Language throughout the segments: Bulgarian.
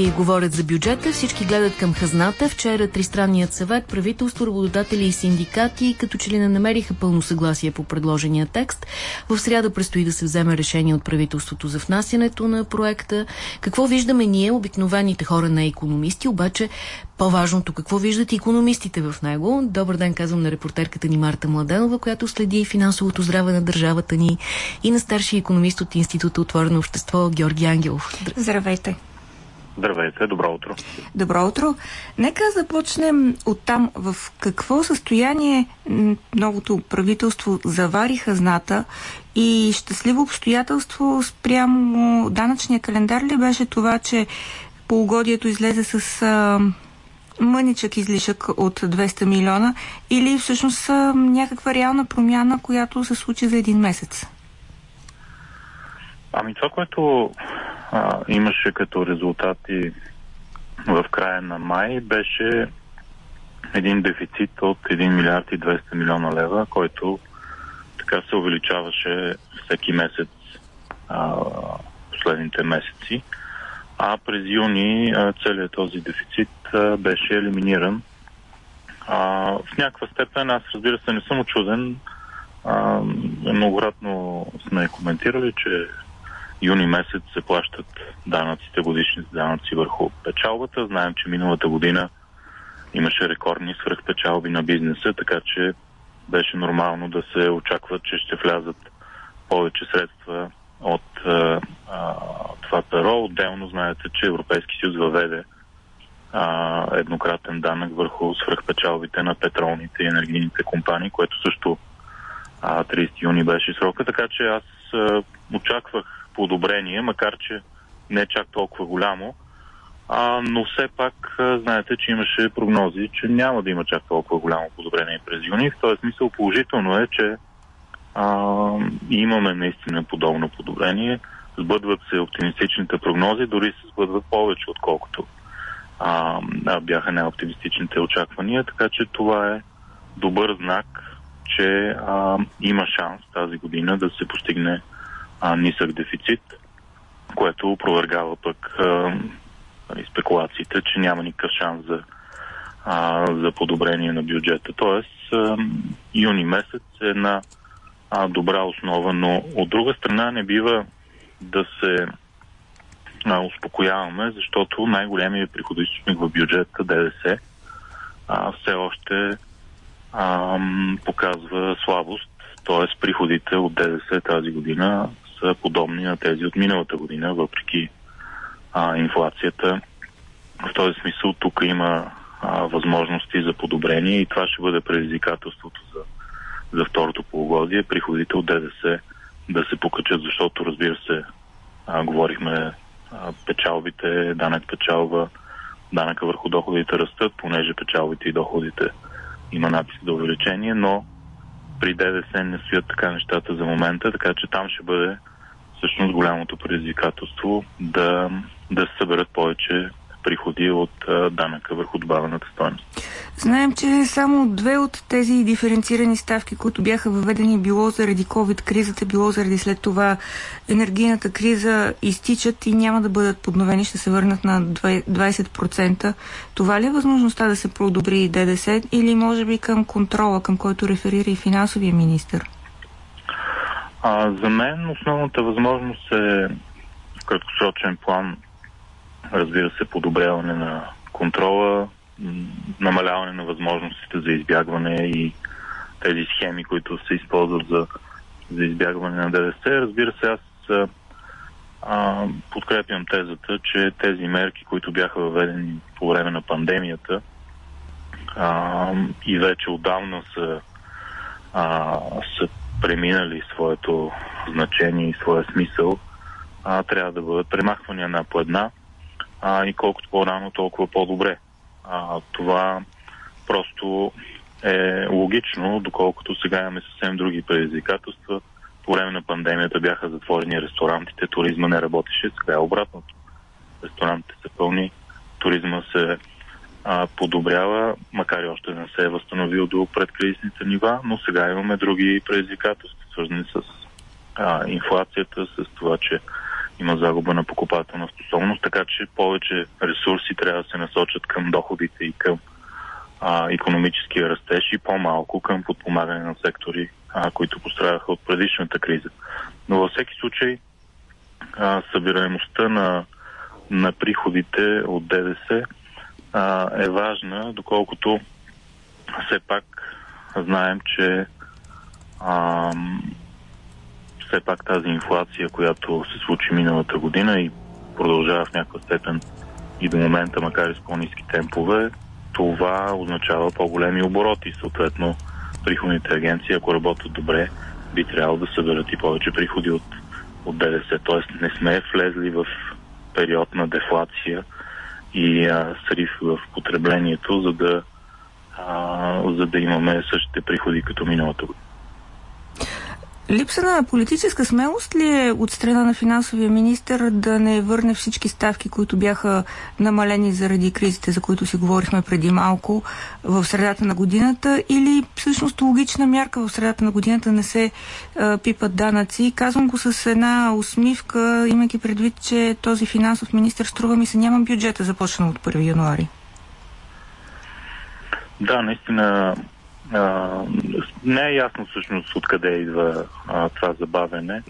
И говорят за бюджета, всички гледат към хазната. Вчера Тристранният съвет, правителство, работодатели и синдикати като че ли не намериха пълно съгласие по предложения текст. В сряда предстои да се вземе решение от правителството за внасянето на проекта. Какво виждаме ние, обикновените хора на економисти, обаче по-важното какво виждат економистите в него. Добър ден, казвам на репортерката ни Марта Младенова, която следи финансовото здраве на държавата ни и на старши економист от Института Отворено общество Георги Ангелов. Здравейте! Здравейте, добро утро. Добро утро. Нека започнем от там. В какво състояние новото правителство завари хазната и щастливо обстоятелство спрямо данъчния календар ли беше това, че полугодието излезе с а, мъничък излишък от 200 милиона или всъщност а, някаква реална промяна, която се случи за един месец? Ами това, което а, имаше като резултати в края на май, беше един дефицит от 1 милиард и 200 милиона лева, който така се увеличаваше всеки месец а, последните месеци. А през юни а, целият този дефицит а, беше елиминиран. А, в някаква степен аз разбира се не съм очуден. Многократно сме коментирали, че юни месец се плащат данъците, годишните данъци върху печалбата. Знаем, че миналата година имаше рекордни свръхпечалби на бизнеса, така че беше нормално да се очаква, че ще влязат повече средства от а, а, това перо. Отделно знаете, че Европейски съюз въведе а, еднократен данък върху свръхпечалбите на петролните и енергийните компании, което също а, 30 юни беше срока, така че аз а, очаквах подобрение, макар че не чак толкова голямо. А, но все пак знаете, че имаше прогнози, че няма да има чак толкова голямо подобрение през юни. В този смисъл положително е, че а, имаме наистина подобно подобрение. Сбъдват се оптимистичните прогнози, дори се сбъдват повече, отколкото а, бяха неоптимистичните очаквания. Така че това е добър знак, че а, има шанс тази година да се постигне а, нисък дефицит, което опровергава пък а, нали, спекулациите, че няма никакъв шанс за, а, за подобрение на бюджета. Тоест, а, юни месец е една а, добра основа, но от друга страна не бива да се а, успокояваме, защото най-големият приходоисточник в бюджета ДДС а, все още а, показва слабост, т.е. приходите от ДДС тази година са подобни на тези от миналата година, въпреки а, инфлацията. В този смисъл тук има а, възможности за подобрение и това ще бъде предизвикателството за, за второто полугодие. Приходите от ДДС да се покачат, защото разбира се, а, говорихме а, печалбите, данък печалба, данъка върху доходите растат, понеже печалбите и доходите има натиск до увеличение, но при ДДС не стоят така нещата за момента, така че там ще бъде всъщност голямото предизвикателство да, да се съберат повече приходи от данъка върху добавената стоеност. Знаем, че само две от тези диференцирани ставки, които бяха въведени било заради COVID-кризата, било заради след това енергийната криза, изтичат и няма да бъдат подновени, ще се върнат на 20%. Това ли е възможността да се продобри ДДС или може би към контрола, към който реферира и финансовия министр? А, за мен основната възможност е в краткосрочен план, разбира се, подобряване на контрола, намаляване на възможностите за избягване и тези схеми, които се използват за, за избягване на ДДС. Разбира се, аз а, подкрепям тезата, че тези мерки, които бяха въведени по време на пандемията а, и вече отдавна са, а, са преминали своето значение и своя смисъл, а, трябва да бъдат премахвани една по една а, и колкото по-рано, толкова по-добре. А, това просто е логично, доколкото сега имаме съвсем други предизвикателства. По време на пандемията бяха затворени ресторантите, туризма не работеше, сега е обратното. Ресторантите са пълни, туризма се а, подобрява, макар и още не се е възстановил до предкризисните нива, но сега имаме други предизвикателства, свързани с а, инфлацията, с това, че има загуба на покупателна способност, така че повече ресурси трябва да се насочат към доходите и към а, економическия растеж и по-малко към подпомагане на сектори, а, които пострадаха от предишната криза. Но във всеки случай а, събираемостта на, на приходите от ДДС а, е важна, доколкото все пак знаем, че а, все пак тази инфлация, която се случи миналата година и продължава в някаква степен и до момента, макар и с по-низки темпове, това означава по-големи обороти. Съответно, приходните агенции, ако работят добре, би трябвало да съберат и повече приходи от, от ДДС. Тоест не сме влезли в период на дефлация и а, срив в потреблението, за да, а, за да имаме същите приходи като миналата година. Липса на политическа смелост ли е от страна на финансовия министр да не върне всички ставки, които бяха намалени заради кризите, за които си говорихме преди малко в средата на годината, или всъщност логична мярка в средата на годината не се а, пипат данъци? Казвам го с една усмивка, имайки предвид, че този финансов министр струва ми се няма бюджета започна от 1 януари. Да, наистина а, не е ясно всъщност откъде идва а, това забавене.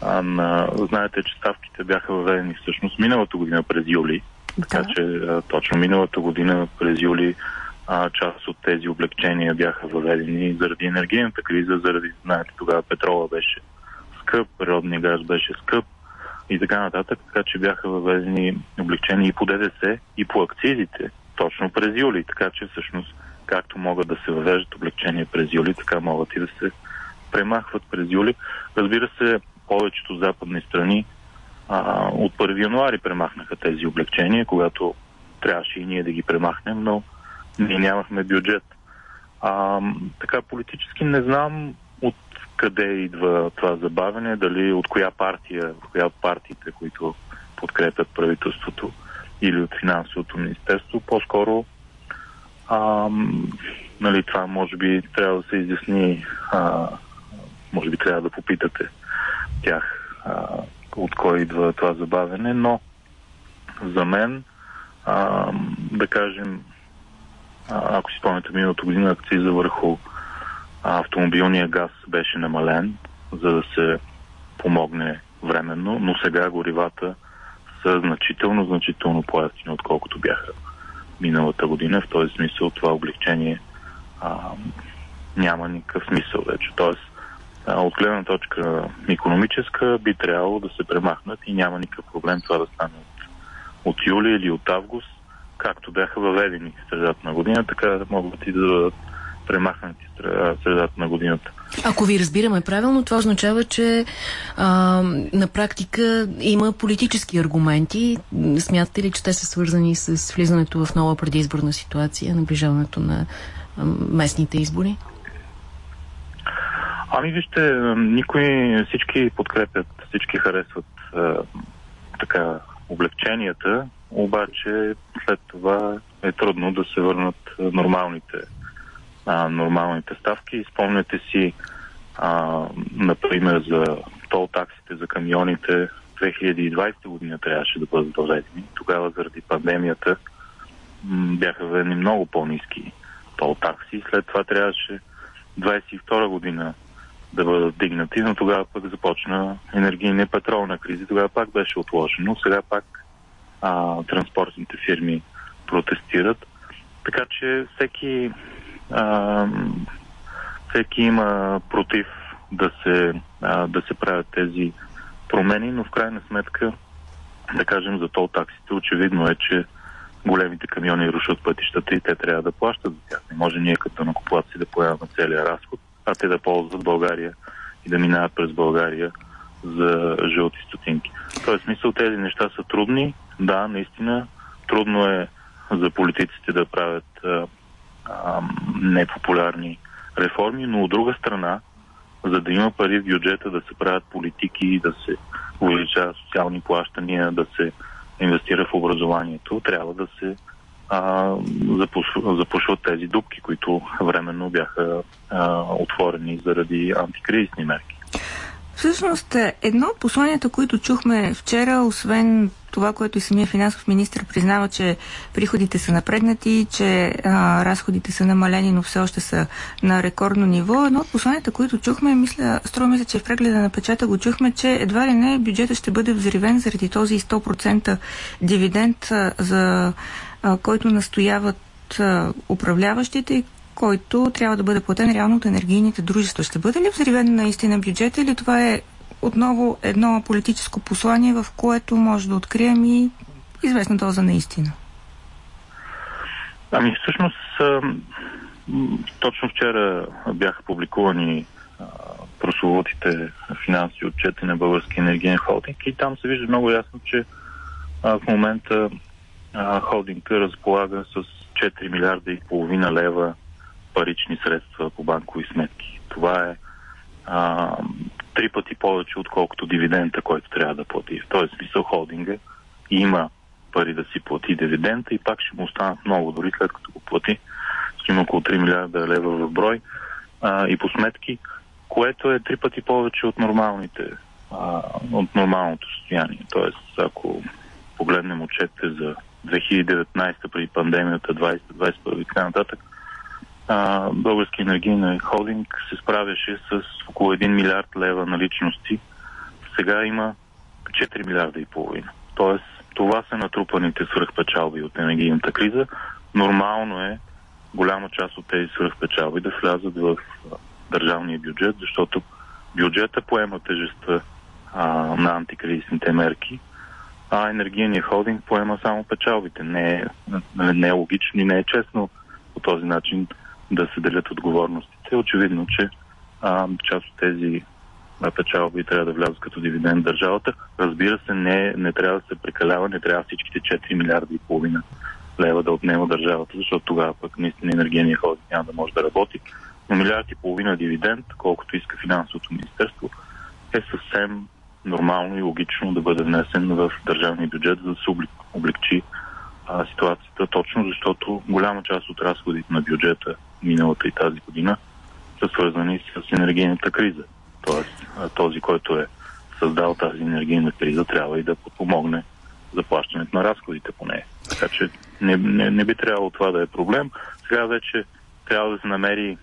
А, на, знаете, че ставките бяха въведени всъщност миналата година през юли. Да. Така че а, точно миналата година през юли а, част от тези облегчения бяха въведени заради енергийната криза, заради, знаете, тогава петрола беше скъп, природния газ беше скъп и така нататък, така че бяха въведени облегчения и по ДДС, и по акцизите точно през юли, така че всъщност както могат да се въвеждат облегчения през юли, така могат и да се премахват през юли. Разбира се, повечето западни страни а, от 1 януари премахнаха тези облегчения, когато трябваше и ние да ги премахнем, но ние нямахме бюджет. А, така политически не знам от къде идва това забавене, дали от коя партия, от коя от партиите, които подкрепят правителството или от финансовото министерство. По-скоро а, нали, това може би трябва да се изясни, а, може би трябва да попитате тях а, от кой идва това забавене, но за мен, а, да кажем, а, ако си спомняте миналото година, акциза върху автомобилния газ беше намален, за да се помогне временно, но сега горивата са значително, значително по-ефтини, отколкото бяха миналата година. В този смисъл това облегчение а, няма никакъв смисъл вече. Тоест, а, от гледна точка економическа би трябвало да се премахнат и няма никакъв проблем това да стане от, от юли или от август, както бяха въведени в средата на година, така могат и да бъдат премахнати средата на годината. Ако ви разбираме правилно, това означава, че а, на практика има политически аргументи. Смятате ли, че те са свързани с влизането в нова предизборна ситуация, наближаването на а, местните избори? Ами вижте, никой, всички подкрепят, всички харесват а, така облегченията, обаче след това е трудно да се върнат нормалните а, нормалните ставки. Спомняте си, а, например, за тол таксите за камионите 2020 година трябваше да бъдат въведени. Тогава заради пандемията бяха въведени много по-низки тол такси. След това трябваше 22 година да бъдат дигнати, но тогава пък започна енергийна петролна криза. Тогава пак беше отложено. Сега пак а, транспортните фирми протестират. Така че всеки а, всеки има против да се, а, да се правят тези промени, но в крайна сметка, да кажем за тол таксите, очевидно е, че големите камиони рушат пътищата и те трябва да плащат за тях. Не може ние като накоплаци да поемаме целият разход, а те да ползват България и да минават през България за жълти стотинки. Тоест, смисъл тези неща са трудни. Да, наистина, трудно е за политиците да правят а, непопулярни реформи, но от друга страна, за да има пари в бюджета да се правят политики, да се увеличават социални плащания, да се инвестира в образованието, трябва да се а, запушват тези дупки, които временно бяха а, отворени заради антикризисни мерки. Всъщност, е, едно от посланията, които чухме вчера, освен това, което и самия финансов министр признава, че приходите са напреднати, че а, разходите са намалени, но все още са на рекордно ниво. Едно от посланията, които чухме, мисля, струва мисля, че в прегледа на печата го чухме, че едва ли не бюджета ще бъде взривен заради този 100% дивиденд, за а, който настояват управляващите който трябва да бъде платен реално от енергийните дружества. Ще бъде ли взривен наистина бюджет или това е отново едно политическо послание, в което може да открием и известна доза наистина? Ами всъщност точно вчера бяха публикувани прословутите финанси отчети на Български енергиен холдинг и там се вижда много ясно, че в момента холдинга разполага с 4 милиарда и половина лева парични средства по банкови сметки. Това е а, три пъти повече, отколкото дивидента, който трябва да плати. В този смисъл холдинга има пари да си плати дивидента и пак ще му останат много, дори след като го плати. Ще има около 3 милиарда лева в брой а, и по сметки, което е три пъти повече от нормалните, от нормалното състояние. Тоест, ако погледнем отчетите за 2019 преди пандемията, 2021 и така нататък, Български енергийен холдинг се справяше с около 1 милиард лева наличности. Сега има 4 милиарда и половина. Тоест, това са натрупаните свръхпечалби от енергийната криза. Нормално е голяма част от тези свръхпечалби да влязат в държавния бюджет, защото бюджета поема тежестта а, на антикризисните мерки, а енергийният холдинг поема само печалбите. Не е, не е логично и не е честно по този начин да се делят отговорностите. Очевидно, че а, част от тези печалби трябва да влязат като дивиденд държавата. Разбира се, не, не трябва да се прекалява, не трябва всичките 4 милиарда и половина лева да отнема държавата, защото тогава пък наистина енергийния холдинг няма да може да работи. Но милиард и половина дивиденд, колкото иска финансовото министерство, е съвсем нормално и логично да бъде внесен в държавния бюджет, за да се облегчи а, ситуацията, точно защото голяма част от разходите на бюджета миналата и тази година са свързани с енергийната криза. Тоест, този, който е създал тази енергийна криза, трябва и да подпомогне заплащането на разходите по нея. Така че не, не, не би трябвало това да е проблем. Сега вече трябва да се намери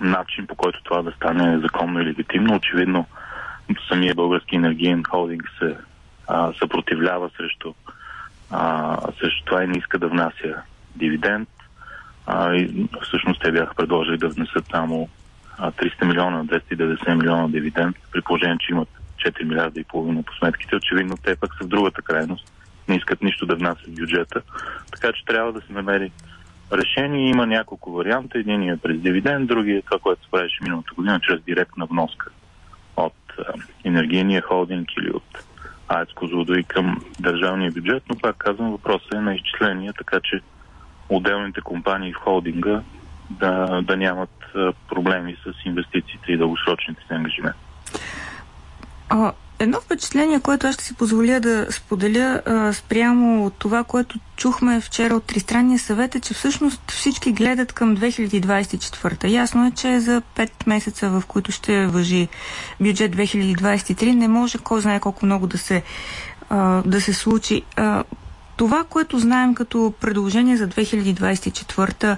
начин по който това да стане законно и легитимно. Очевидно, самия български енергиен холдинг се а, съпротивлява срещу, а, срещу това и не иска да внася дивиденд. А, и всъщност те бяха предложили да внесат само 300 милиона, 290 милиона дивиденд, при положение, че имат 4 милиарда и половина по сметките. Очевидно те пък са в другата крайност. Не искат нищо да внасят в бюджета. Така че трябва да се намери решение. Има няколко варианта. Един е през дивиденд, другия е това, което се правеше миналата година, чрез директна вноска от а, енергийния холдинг или от АЕЦ Козлодо и към държавния бюджет. Но пак казвам, въпросът е на изчисления, така че отделните компании в холдинга да, да нямат проблеми с инвестициите и дългосрочните си ангажименти. Едно впечатление, което аз ще си позволя да споделя а, спрямо от това, което чухме вчера от Тристранния съвет е, че всъщност всички гледат към 2024. Ясно е, че за 5 месеца, в които ще въжи бюджет 2023, не може кой знае колко много да се, а, да се случи. А, това, което знаем като предложение за 2024,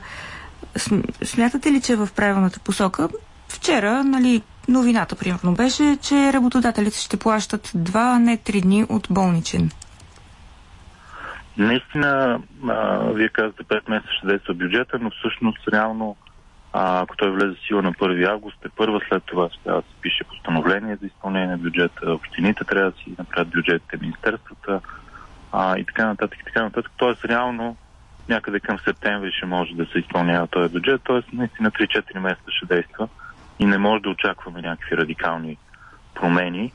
смятате ли, че е в правилната посока? Вчера, нали, новината, примерно, беше, че работодателите ще плащат два, а не три дни от болничен. Наистина, а, вие казвате 5 месеца ще действа бюджета, но всъщност реално, а, ако той влезе сила на 1 август, е първа след това ще трябва да се пише постановление за изпълнение на бюджета, общините трябва да си направят бюджетите, министерствата, а, и така нататък, и така нататък. Тоест, реално, някъде към септември ще може да се изпълнява този бюджет, т.е. наистина 3-4 месеца ще действа и не може да очакваме някакви радикални промени.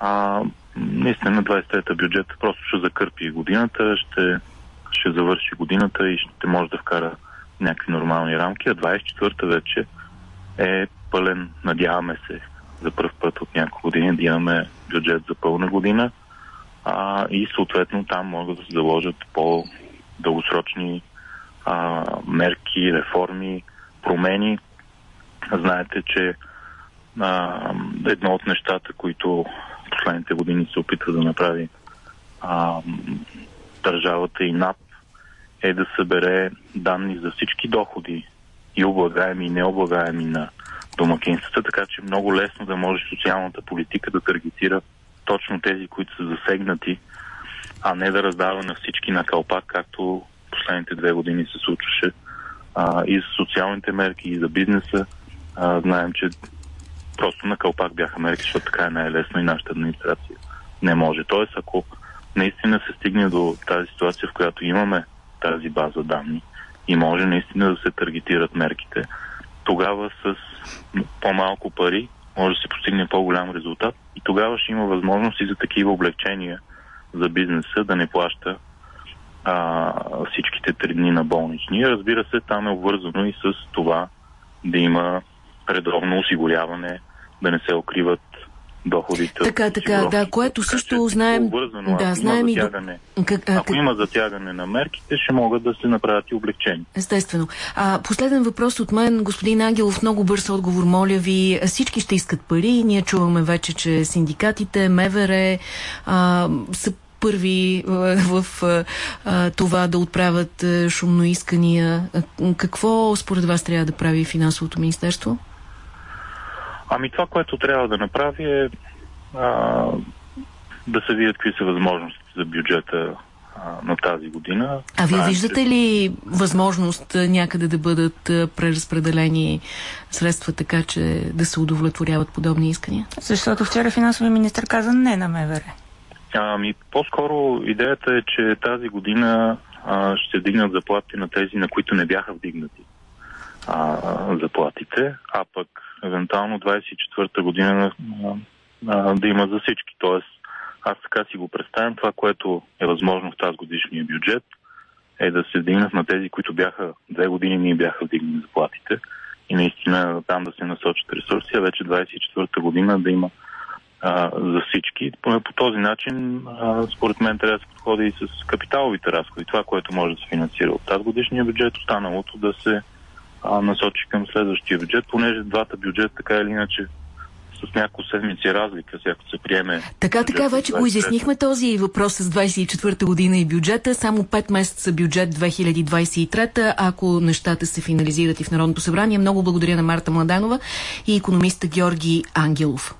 А, наистина 23-та бюджет просто ще закърпи годината, ще, ще завърши годината и ще може да вкара някакви нормални рамки, а 24-та вече е пълен, надяваме се, за първ път от няколко години да имаме бюджет за пълна година а, и съответно там могат да се заложат по-дългосрочни а, мерки, реформи, промени. Знаете, че а, едно от нещата, които последните години се опитва да направи а, държавата и НАП е да събере данни за всички доходи и облагаеми и необлагаеми на домакинствата, така че много лесно да може социалната политика да таргетира точно тези, които са засегнати, а не да раздава на всички на калпак, както последните две години се случваше а, и за социалните мерки, и за бизнеса. А, знаем, че просто на калпак бяха мерки, защото така е най-лесно и нашата администрация не може. Тоест, ако наистина се стигне до тази ситуация, в която имаме тази база данни и може наистина да се таргетират мерките, тогава с по-малко пари може да се постигне по-голям резултат и тогава ще има възможност и за такива облегчения за бизнеса да не плаща а, всичките три дни на болнични. Разбира се, там е обвързано и с това да има редовно осигуряване, да не се укриват доходите. Така, така, да, което също знаем. Обвързано, да, знаем и. Как, а, ако има затягане на мерките, ще могат да се направят и облегчени. Естествено. А, последен въпрос от мен, господин Ангелов, много бърз отговор, моля ви. Всички ще искат пари. Ние чуваме вече, че синдикатите, МВР а, са първи в а, това да отправят шумно искания. Какво според вас трябва да прави финансовото министерство? Ами това, което трябва да направи е а, да се видят какви са възможностите за бюджета а, на тази година. А вие виждате ли възможност някъде да бъдат преразпределени средства така, че да се удовлетворяват подобни искания? Защото вчера финансовия министр каза не на МВР. Ами, по-скоро идеята е, че тази година а, ще вдигнат заплати на тези, на които не бяха вдигнати а, заплатите, а пък евентуално 24-та година а, да има за всички. Тоест, аз така си го представям, това, което е възможно в тази годишния бюджет, е да се вдигнат на тези, които бяха две години ни бяха вдигнали заплатите и наистина там да се насочат ресурси, а вече 24-та година да има а, за всички. По, по този начин, а, според мен, трябва да се подходи и с капиталовите разходи. Това, което може да се финансира от тази годишния бюджет, останалото да се а, насочи към следващия бюджет, понеже двата бюджета така или иначе с няколко седмици разлика, ако се приеме. Така, така, вече го изяснихме този въпрос с 24-та година и бюджета. Само 5 месеца бюджет 2023, ако нещата се финализират и в Народното събрание. Много благодаря на Марта Младанова и економиста Георги Ангелов.